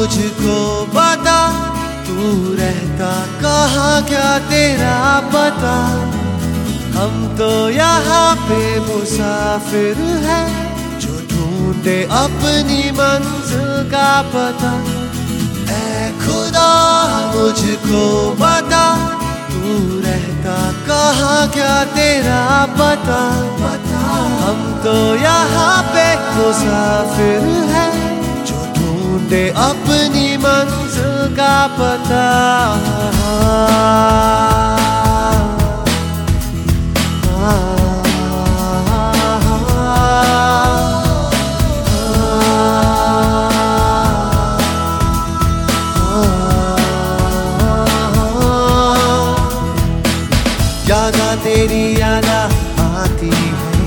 मुझको बता तू रहता कहाँ, क्या तेरा पता? हम तो यहाँ पे मुसाफिर है, जो ढूंढे अपनी मंजिल का पता। ऐ खुदा, मुझको बता तू रहता कहाँ, क्या तेरा पता पता? हम तो यहाँ पे मुसाफिर है। ढूंढे अपनी मंजिल का पता। यादा तेरी यादा आती है।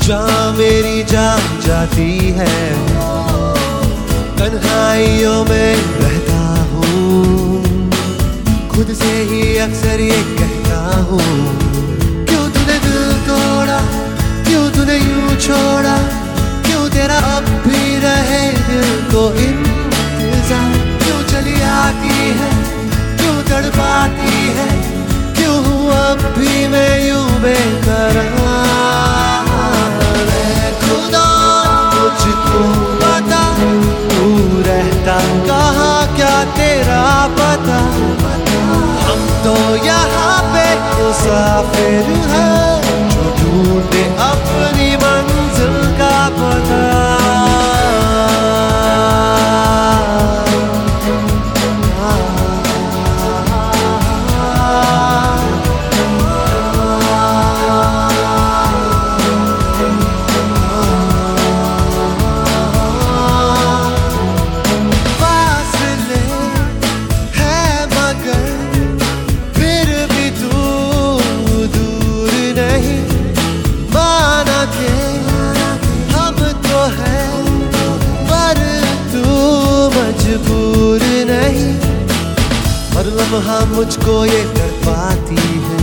जा मेरी जान जाती है। तन्हाइयों में रहता हूँ। खुद से ही अक्सर ये कहता हूँ। मुसाफिर हैं। लम्हा मुझको ये कर पाती है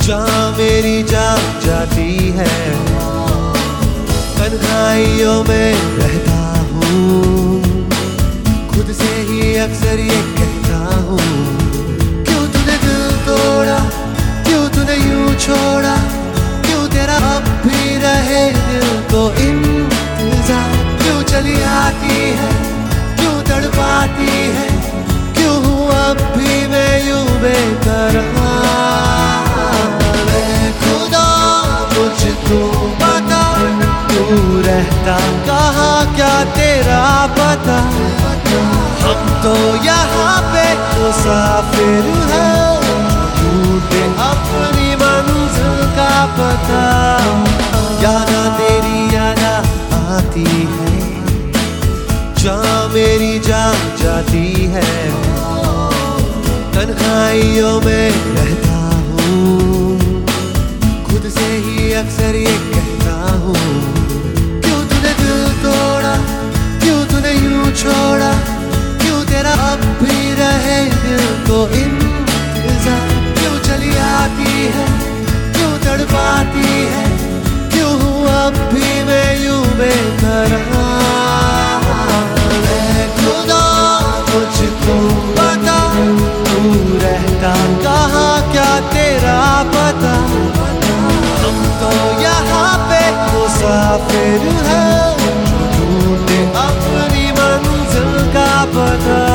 जा मेरी जान जाती है, तन्हाइयों में रहता हूँ। खुद से ही अक्सर ये कहता हूँ, क्यों तूने दिल तोड़ा, क्यों तूने यूँ छोड़ा, क्यों तेरा अब भी रहे दिल को इंतज़ार, क्यों चली आती रहता कहाँ, क्या तेरा पता? हम तो यहाँ पे मुसाफिर ढूंढे अपनी मंजिल का पता। यादा तेरी यादा आती है। जा मेरी जान जाती है। तन्हाइयों में रहता हूँ। खुद से ही अक्सर ये है ढूंढे अपनी मंजिल का पता